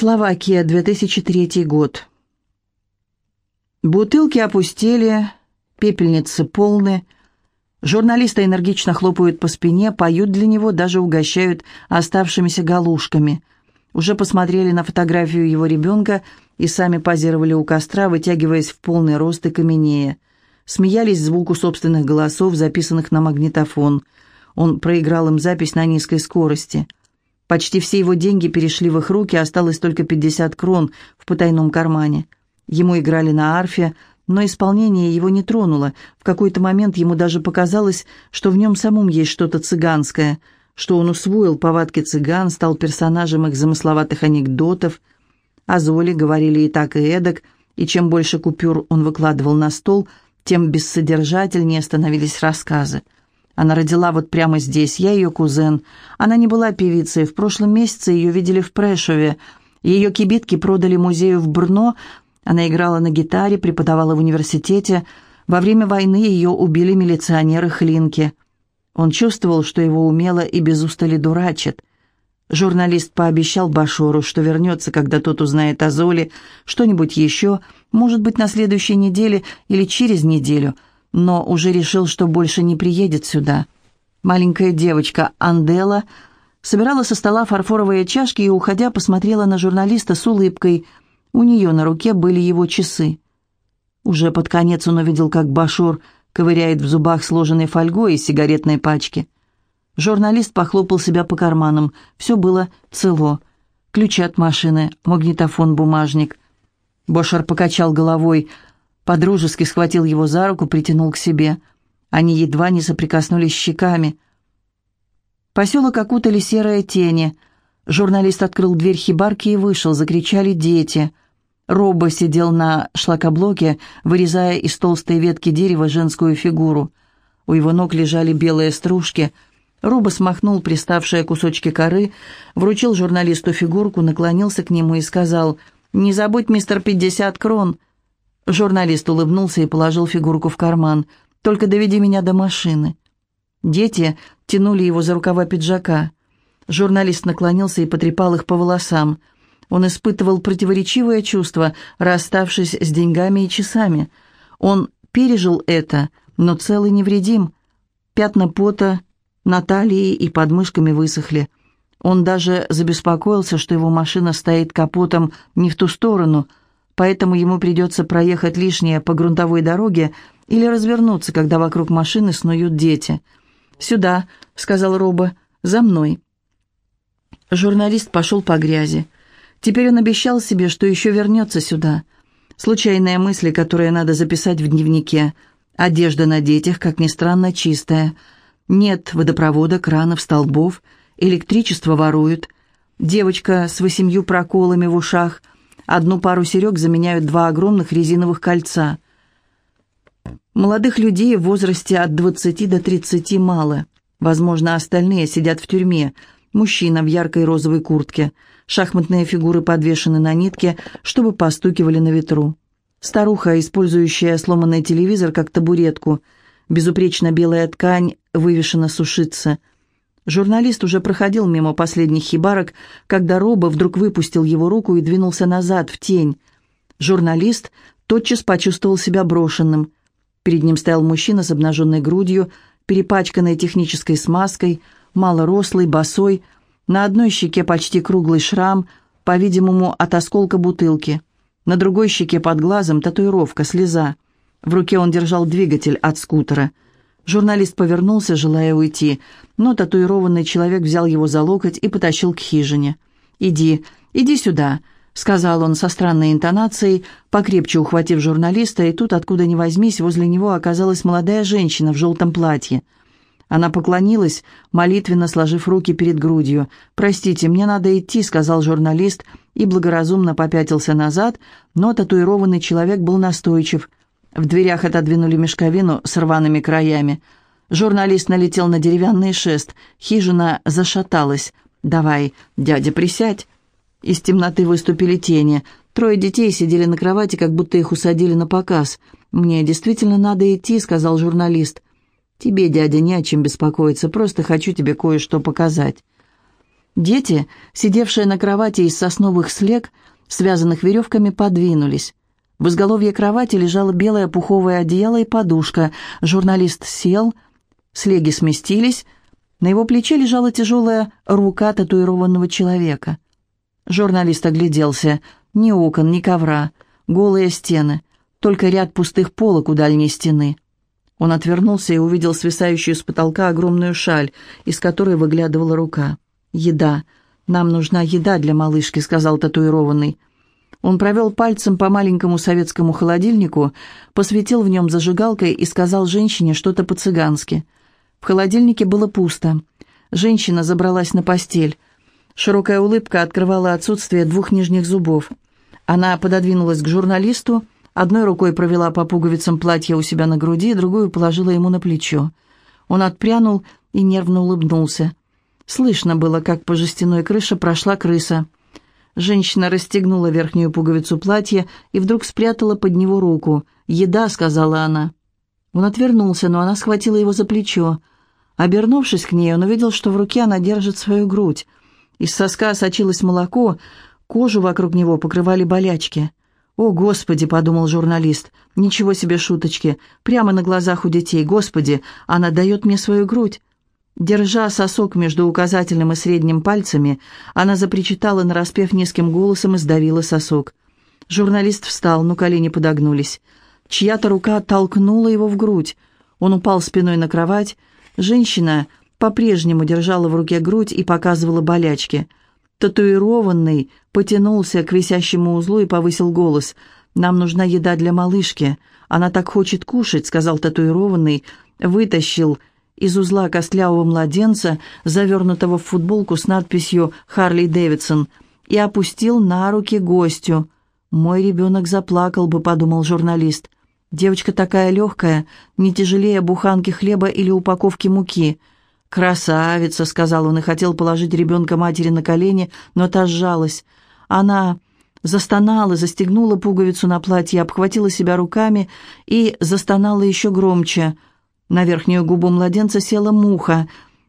Словакия, 2003 год. Бутылки опустели, пепельницы полны. Журналисты энергично хлопают по спине, поют для него, даже угощают оставшимися галушками. Уже посмотрели на фотографию его ребенка и сами позировали у костра, вытягиваясь в полный рост и каменея. Смеялись звуку собственных голосов, записанных на магнитофон. Он проиграл им запись на низкой скорости – Почти все его деньги перешли в их руки, осталось только 50 крон в потайном кармане. Ему играли на арфе, но исполнение его не тронуло. В какой-то момент ему даже показалось, что в нем самом есть что-то цыганское, что он усвоил повадки цыган, стал персонажем их замысловатых анекдотов. О Золе говорили и так, и эдак, и чем больше купюр он выкладывал на стол, тем бессодержательнее становились рассказы. Она родила вот прямо здесь, я ее кузен. Она не была певицей, в прошлом месяце ее видели в Прешове. Ее кибитки продали музею в Брно. Она играла на гитаре, преподавала в университете. Во время войны ее убили милиционеры Хлинки. Он чувствовал, что его умело и без устали дурачат. Журналист пообещал Башору, что вернется, когда тот узнает о Золе, что-нибудь еще, может быть, на следующей неделе или через неделю – но уже решил, что больше не приедет сюда. Маленькая девочка Андела собирала со стола фарфоровые чашки и, уходя, посмотрела на журналиста с улыбкой. У нее на руке были его часы. Уже под конец он увидел, как Башур ковыряет в зубах сложенной фольгой из сигаретной пачки. Журналист похлопал себя по карманам. Все было цело. Ключи от машины, магнитофон, бумажник. Бошар покачал головой – подружески схватил его за руку, притянул к себе. Они едва не соприкоснулись щеками. Поселок окутали серые тени. Журналист открыл дверь хибарки и вышел, закричали дети. Робо сидел на шлакоблоке, вырезая из толстой ветки дерева женскую фигуру. У его ног лежали белые стружки. Робо смахнул приставшие кусочки коры, вручил журналисту фигурку, наклонился к нему и сказал «Не забудь, мистер, пятьдесят крон». Журналист улыбнулся и положил фигурку в карман. «Только доведи меня до машины». Дети тянули его за рукава пиджака. Журналист наклонился и потрепал их по волосам. Он испытывал противоречивое чувство, расставшись с деньгами и часами. Он пережил это, но целый невредим. Пятна пота на талии и подмышками высохли. Он даже забеспокоился, что его машина стоит капотом не в ту сторону, поэтому ему придется проехать лишнее по грунтовой дороге или развернуться, когда вокруг машины снуют дети. «Сюда», — сказал Роба, — «за мной». Журналист пошел по грязи. Теперь он обещал себе, что еще вернется сюда. Случайные мысли, которые надо записать в дневнике. Одежда на детях, как ни странно, чистая. Нет водопровода, кранов, столбов. Электричество воруют. Девочка с восемью проколами в ушах — Одну пару серег заменяют два огромных резиновых кольца. Молодых людей в возрасте от 20 до 30 мало. Возможно, остальные сидят в тюрьме. Мужчина в яркой розовой куртке. Шахматные фигуры подвешены на нитке, чтобы постукивали на ветру. Старуха, использующая сломанный телевизор как табуретку. Безупречно белая ткань вывешена сушиться – Журналист уже проходил мимо последних хибарок, когда Роба вдруг выпустил его руку и двинулся назад, в тень. Журналист тотчас почувствовал себя брошенным. Перед ним стоял мужчина с обнаженной грудью, перепачканной технической смазкой, малорослый, босой, на одной щеке почти круглый шрам, по-видимому, от осколка бутылки. На другой щеке под глазом татуировка, слеза. В руке он держал двигатель от скутера – Журналист повернулся, желая уйти, но татуированный человек взял его за локоть и потащил к хижине. «Иди, иди сюда», — сказал он со странной интонацией, покрепче ухватив журналиста, и тут, откуда ни возьмись, возле него оказалась молодая женщина в желтом платье. Она поклонилась, молитвенно сложив руки перед грудью. «Простите, мне надо идти», — сказал журналист, и благоразумно попятился назад, но татуированный человек был настойчив. В дверях отодвинули мешковину с рваными краями. Журналист налетел на деревянный шест. Хижина зашаталась. «Давай, дядя, присядь». Из темноты выступили тени. Трое детей сидели на кровати, как будто их усадили на показ. «Мне действительно надо идти», — сказал журналист. «Тебе, дядя, не о чем беспокоиться, просто хочу тебе кое-что показать». Дети, сидевшие на кровати из сосновых слег, связанных веревками, подвинулись. В изголовье кровати лежало белое пуховое одеяло и подушка. Журналист сел, слеги сместились, на его плече лежала тяжелая рука татуированного человека. Журналист огляделся. Ни окон, ни ковра, голые стены, только ряд пустых полок у дальней стены. Он отвернулся и увидел свисающую с потолка огромную шаль, из которой выглядывала рука. «Еда. Нам нужна еда для малышки», — сказал татуированный. Он провел пальцем по маленькому советскому холодильнику, посветил в нем зажигалкой и сказал женщине что-то по-цыгански. В холодильнике было пусто. Женщина забралась на постель. Широкая улыбка открывала отсутствие двух нижних зубов. Она пододвинулась к журналисту, одной рукой провела по пуговицам платья у себя на груди, другую положила ему на плечо. Он отпрянул и нервно улыбнулся. Слышно было, как по жестяной крыше прошла крыса. Женщина расстегнула верхнюю пуговицу платья и вдруг спрятала под него руку. «Еда», — сказала она. Он отвернулся, но она схватила его за плечо. Обернувшись к ней, он увидел, что в руке она держит свою грудь. Из соска сочилось молоко, кожу вокруг него покрывали болячки. «О, Господи!» — подумал журналист. «Ничего себе шуточки! Прямо на глазах у детей! Господи! Она дает мне свою грудь!» Держа сосок между указательным и средним пальцами, она запричитала нараспев низким голосом и сдавила сосок. Журналист встал, но колени подогнулись. Чья-то рука толкнула его в грудь. Он упал спиной на кровать. Женщина по-прежнему держала в руке грудь и показывала болячки. Татуированный потянулся к висящему узлу и повысил голос. «Нам нужна еда для малышки. Она так хочет кушать», — сказал татуированный, вытащил из узла костлявого младенца, завернутого в футболку с надписью «Харли Дэвидсон», и опустил на руки гостю. «Мой ребенок заплакал бы», — подумал журналист. «Девочка такая легкая, не тяжелее буханки хлеба или упаковки муки». «Красавица», — сказал он и хотел положить ребенка матери на колени, но та сжалась. Она застонала, застегнула пуговицу на платье, обхватила себя руками и застонала еще громче — на верхнюю губу младенца села муха.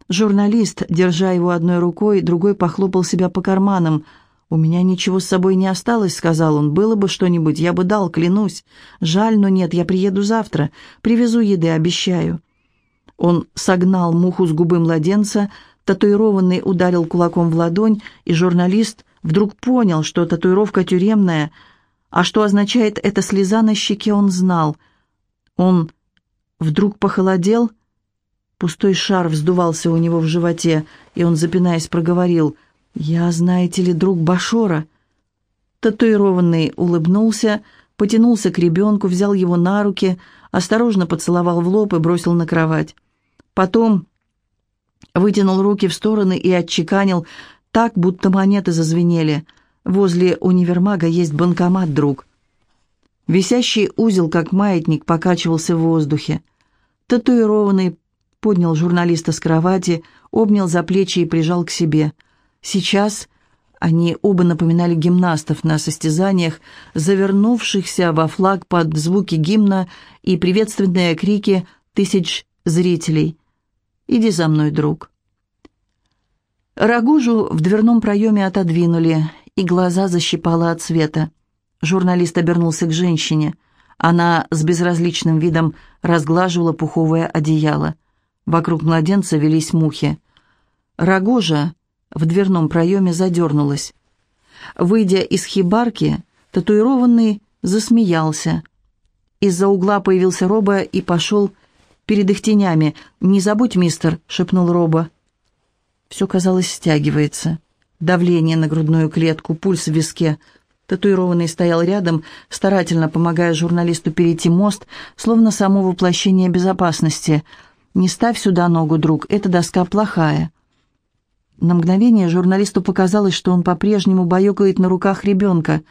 Журналист, держа его одной рукой, другой похлопал себя по карманам. «У меня ничего с собой не осталось», — сказал он. «Было бы что-нибудь, я бы дал, клянусь. Жаль, но нет, я приеду завтра. Привезу еды, обещаю». Он согнал муху с губы младенца, татуированный ударил кулаком в ладонь, и журналист вдруг понял, что татуировка тюремная, а что означает эта слеза на щеке, он знал. Он Вдруг похолодел, пустой шар вздувался у него в животе, и он, запинаясь, проговорил «Я, знаете ли, друг Башора». Татуированный улыбнулся, потянулся к ребенку, взял его на руки, осторожно поцеловал в лоб и бросил на кровать. Потом вытянул руки в стороны и отчеканил так, будто монеты зазвенели. «Возле универмага есть банкомат, друг». Висящий узел, как маятник, покачивался в воздухе. Татуированный поднял журналиста с кровати, обнял за плечи и прижал к себе. Сейчас они оба напоминали гимнастов на состязаниях, завернувшихся во флаг под звуки гимна и приветственные крики тысяч зрителей. «Иди за мной, друг». Рагужу в дверном проеме отодвинули, и глаза защипало от света. Журналист обернулся к женщине – она с безразличным видом разглаживала пуховое одеяло. Вокруг младенца велись мухи. Рогожа в дверном проеме задернулась. Выйдя из хибарки, татуированный засмеялся. Из-за угла появился Роба и пошел перед их тенями. «Не забудь, мистер», — шепнул Роба. Все, казалось, стягивается. Давление на грудную клетку, пульс в виске — Татуированный стоял рядом, старательно помогая журналисту перейти мост, словно само воплощение безопасности. «Не ставь сюда ногу, друг, эта доска плохая». На мгновение журналисту показалось, что он по-прежнему баюкает на руках ребенка.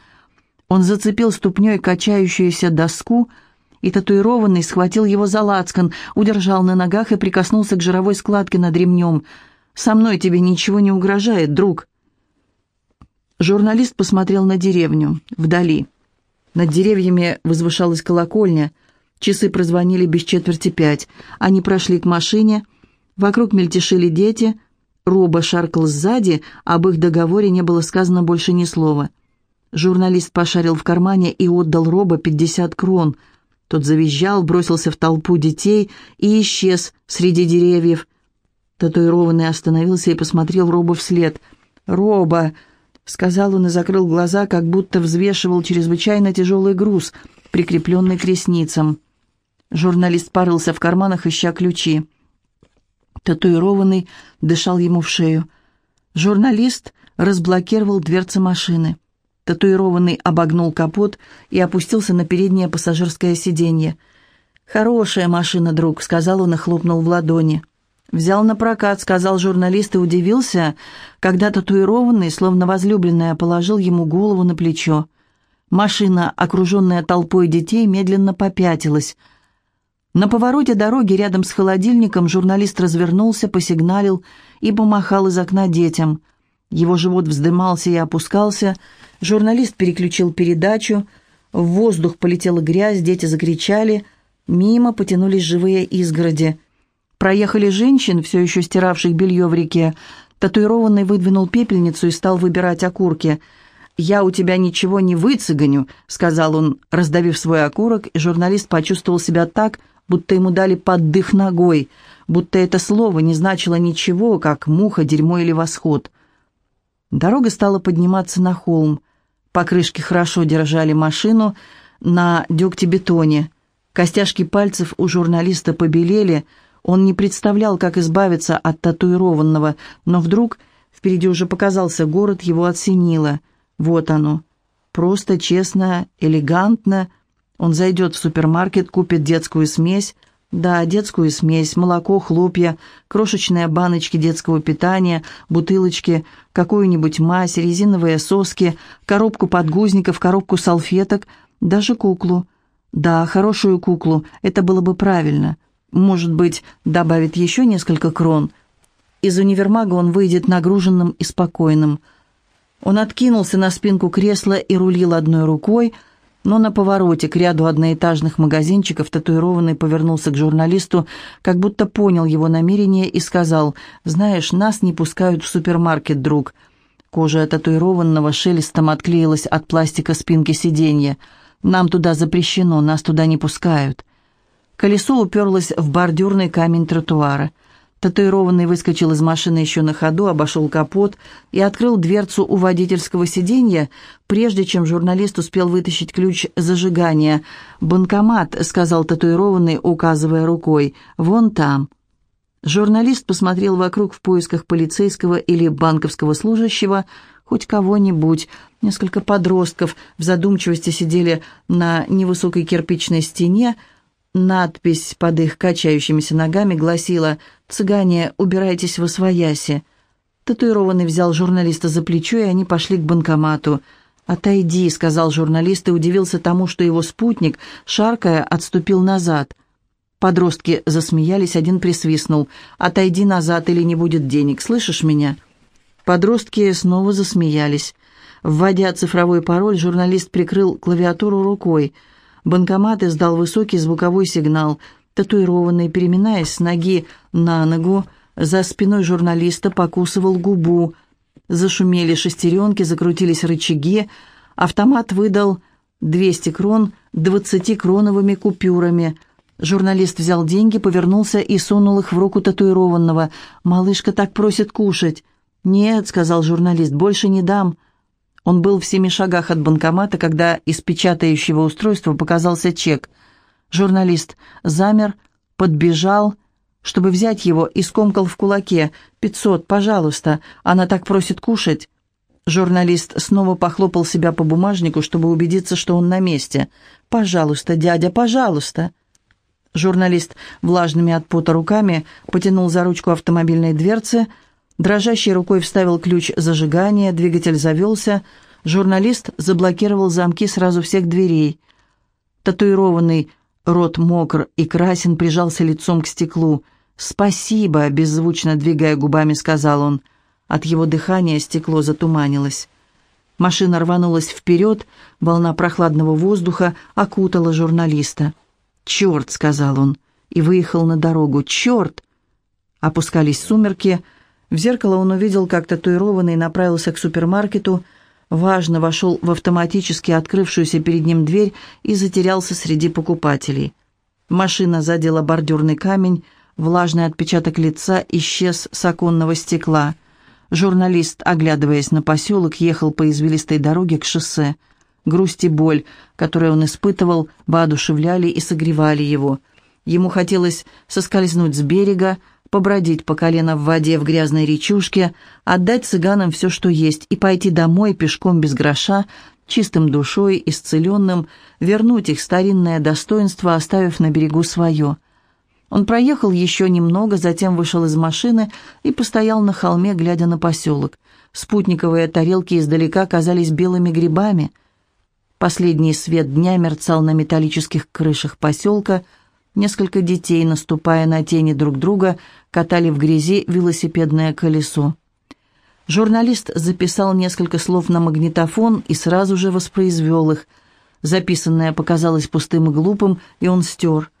Он зацепил ступней качающуюся доску, и татуированный схватил его за лацкан, удержал на ногах и прикоснулся к жировой складке над ремнем. «Со мной тебе ничего не угрожает, друг». Журналист посмотрел на деревню, вдали. Над деревьями возвышалась колокольня. Часы прозвонили без четверти пять. Они прошли к машине. Вокруг мельтешили дети. Роба шаркал сзади, об их договоре не было сказано больше ни слова. Журналист пошарил в кармане и отдал Роба пятьдесят крон. Тот завизжал, бросился в толпу детей и исчез среди деревьев. Татуированный остановился и посмотрел Роба вслед. «Роба!» — сказал он и закрыл глаза, как будто взвешивал чрезвычайно тяжелый груз, прикрепленный к ресницам. Журналист порылся в карманах, ища ключи. Татуированный дышал ему в шею. Журналист разблокировал дверцы машины. Татуированный обогнул капот и опустился на переднее пассажирское сиденье. «Хорошая машина, друг», — сказал он и хлопнул в ладони. «Взял на прокат», — сказал журналист и удивился, когда татуированный, словно возлюбленная, положил ему голову на плечо. Машина, окруженная толпой детей, медленно попятилась. На повороте дороги рядом с холодильником журналист развернулся, посигналил и помахал из окна детям. Его живот вздымался и опускался, Журналист переключил передачу, в воздух полетела грязь, дети закричали, мимо потянулись живые изгороди. Проехали женщин, все еще стиравших белье в реке. Татуированный выдвинул пепельницу и стал выбирать окурки. «Я у тебя ничего не выцыганю», — сказал он, раздавив свой окурок, и журналист почувствовал себя так, будто ему дали поддых ногой, будто это слово не значило ничего, как муха, дерьмо или восход. Дорога стала подниматься на холм. Покрышки хорошо держали машину на дегтебетоне. Костяшки пальцев у журналиста побелели. Он не представлял, как избавиться от татуированного, но вдруг впереди уже показался город, его осенило. Вот оно. Просто, честно, элегантно. Он зайдет в супермаркет, купит детскую смесь, да, детскую смесь, молоко, хлопья, крошечные баночки детского питания, бутылочки, какую-нибудь мазь, резиновые соски, коробку подгузников, коробку салфеток, даже куклу. Да, хорошую куклу, это было бы правильно. Может быть, добавит еще несколько крон. Из универмага он выйдет нагруженным и спокойным. Он откинулся на спинку кресла и рулил одной рукой, но на повороте к ряду одноэтажных магазинчиков татуированный повернулся к журналисту, как будто понял его намерение и сказал, «Знаешь, нас не пускают в супермаркет, друг». Кожа татуированного шелестом отклеилась от пластика спинки сиденья. «Нам туда запрещено, нас туда не пускают». Колесо уперлось в бордюрный камень тротуара – Татуированный выскочил из машины еще на ходу, обошел капот и открыл дверцу у водительского сиденья, прежде чем журналист успел вытащить ключ зажигания. «Банкомат», — сказал татуированный, указывая рукой, — «вон там». Журналист посмотрел вокруг в поисках полицейского или банковского служащего, хоть кого-нибудь. Несколько подростков в задумчивости сидели на невысокой кирпичной стене, Надпись под их качающимися ногами гласила «Цыгане, убирайтесь в освояси». Татуированный взял журналиста за плечо, и они пошли к банкомату. «Отойди», — сказал журналист и удивился тому, что его спутник, шаркая, отступил назад. Подростки засмеялись, один присвистнул. «Отойди назад, или не будет денег, слышишь меня?» Подростки снова засмеялись. Вводя цифровой пароль, журналист прикрыл клавиатуру рукой — Банкомат издал высокий звуковой сигнал. Татуированный, переминаясь с ноги на ногу, за спиной журналиста покусывал губу. Зашумели шестеренки, закрутились рычаги. Автомат выдал 200 крон 20-кроновыми купюрами. Журналист взял деньги, повернулся и сунул их в руку татуированного. «Малышка так просит кушать». «Нет», — сказал журналист, — «больше не дам». Он был в семи шагах от банкомата, когда из печатающего устройства показался чек. Журналист замер, подбежал, чтобы взять его, и скомкал в кулаке. «Пятьсот, пожалуйста, она так просит кушать». Журналист снова похлопал себя по бумажнику, чтобы убедиться, что он на месте. «Пожалуйста, дядя, пожалуйста». Журналист влажными от пота руками потянул за ручку автомобильной дверцы, Дрожащей рукой вставил ключ зажигания, двигатель завелся. Журналист заблокировал замки сразу всех дверей. Татуированный рот мокр и красен прижался лицом к стеклу. «Спасибо», — беззвучно двигая губами, сказал он. От его дыхания стекло затуманилось. Машина рванулась вперед, волна прохладного воздуха окутала журналиста. «Черт!» — сказал он, и выехал на дорогу. «Черт!» Опускались сумерки, — В зеркало он увидел, как татуированный направился к супермаркету, важно вошел в автоматически открывшуюся перед ним дверь и затерялся среди покупателей. Машина задела бордюрный камень, влажный отпечаток лица исчез с оконного стекла. Журналист, оглядываясь на поселок, ехал по извилистой дороге к шоссе. Грусть и боль, которые он испытывал, воодушевляли и согревали его. Ему хотелось соскользнуть с берега, побродить по колено в воде в грязной речушке, отдать цыганам все, что есть, и пойти домой пешком без гроша, чистым душой, исцеленным, вернуть их старинное достоинство, оставив на берегу свое. Он проехал еще немного, затем вышел из машины и постоял на холме, глядя на поселок. Спутниковые тарелки издалека казались белыми грибами. Последний свет дня мерцал на металлических крышах поселка – Несколько детей, наступая на тени друг друга, катали в грязи велосипедное колесо. Журналист записал несколько слов на магнитофон и сразу же воспроизвел их. Записанное показалось пустым и глупым, и он стер.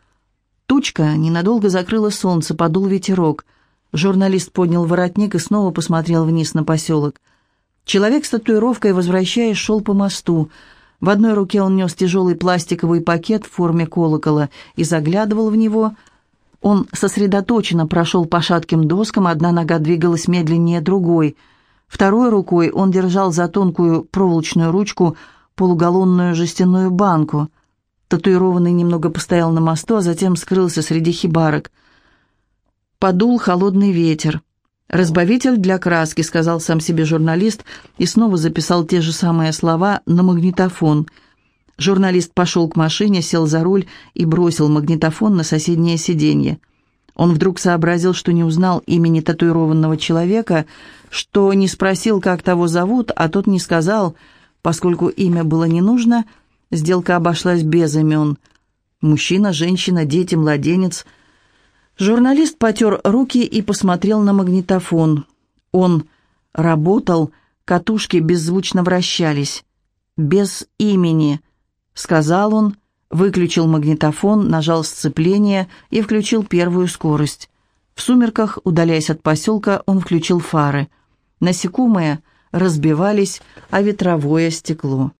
Тучка ненадолго закрыла солнце, подул ветерок. Журналист поднял воротник и снова посмотрел вниз на поселок. Человек с татуировкой, возвращаясь, шел по мосту. В одной руке он нес тяжелый пластиковый пакет в форме колокола и заглядывал в него. Он сосредоточенно прошел по шатким доскам, одна нога двигалась медленнее другой. Второй рукой он держал за тонкую проволочную ручку полугаллонную жестяную банку. Татуированный немного постоял на мосту, а затем скрылся среди хибарок. Подул холодный ветер. «Разбавитель для краски», — сказал сам себе журналист и снова записал те же самые слова на магнитофон. Журналист пошел к машине, сел за руль и бросил магнитофон на соседнее сиденье. Он вдруг сообразил, что не узнал имени татуированного человека, что не спросил, как того зовут, а тот не сказал, поскольку имя было не нужно, сделка обошлась без имен. Мужчина, женщина, дети, младенец — Журналист потер руки и посмотрел на магнитофон. Он работал, катушки беззвучно вращались. «Без имени», — сказал он, выключил магнитофон, нажал сцепление и включил первую скорость. В сумерках, удаляясь от поселка, он включил фары. Насекомые разбивались о ветровое стекло.